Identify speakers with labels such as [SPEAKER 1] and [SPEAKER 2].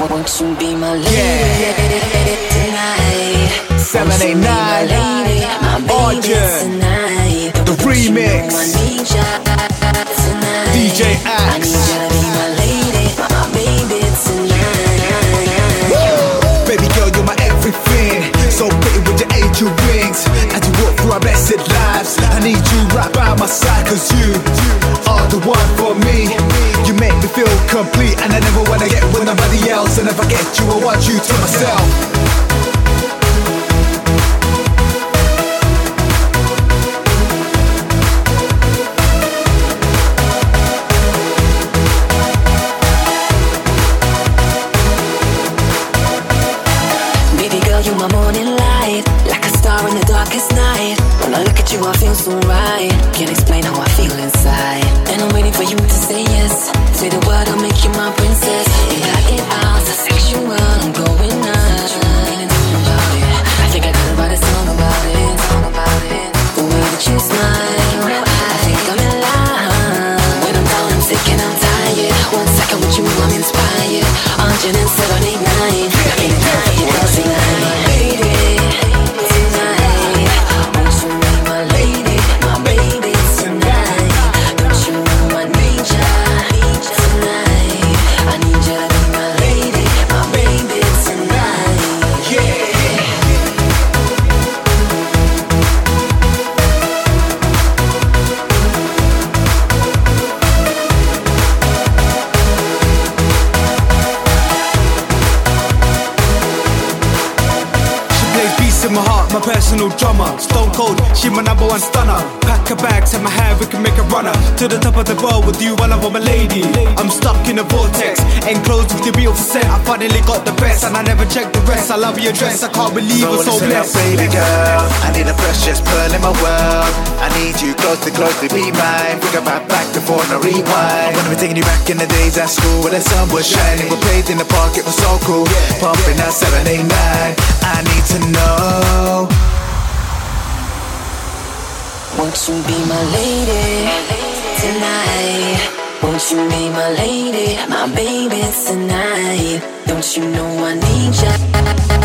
[SPEAKER 1] Won't you be my lady tonight?
[SPEAKER 2] Seven, eight, nine.
[SPEAKER 1] Lady, my baby
[SPEAKER 2] Orchard.
[SPEAKER 1] tonight.
[SPEAKER 2] The remix.
[SPEAKER 1] Ya tonight.
[SPEAKER 2] DJ
[SPEAKER 1] I
[SPEAKER 2] Axe.
[SPEAKER 1] need you to be my lady, my baby tonight.
[SPEAKER 2] Baby girl, you're my everything. So pretty with your angel wings. As you walk through our blessed lives, I need you right by my side. Cause you are the one for me. You make me feel complete. And I never wanna get with if I get you, I want you to myself.
[SPEAKER 1] Baby girl, you're my morning light, like a star in the darkest night. When I look at you, I feel so right. Can't explain how I feel inside, and I'm waiting for you to say yes. Say the word, I'll make you my princess. One second with you, I'm inspired. 179.
[SPEAKER 2] She my personal drummer. Stone cold, she my number one stunner. Pack her bags, have my hair, we can make a runner. To the top of the world with you, while I'm my lady. I'm stuck in a vortex, enclosed with your beautiful set. I finally got the best, and I never checked the rest. I love your dress, I can't believe we're so
[SPEAKER 3] up,
[SPEAKER 2] blessed.
[SPEAKER 3] baby girl. I need a fresh, precious pearl in my world. I need you close to close to be mine. Think about back before I rewind. Wanna be taking you back in the days at school where the sun was shining. We played in the park, it was so cool. Pumping out 789. I need to know.
[SPEAKER 1] Won't you be my lady tonight? Won't you be my lady, my baby tonight? Don't you know I need ya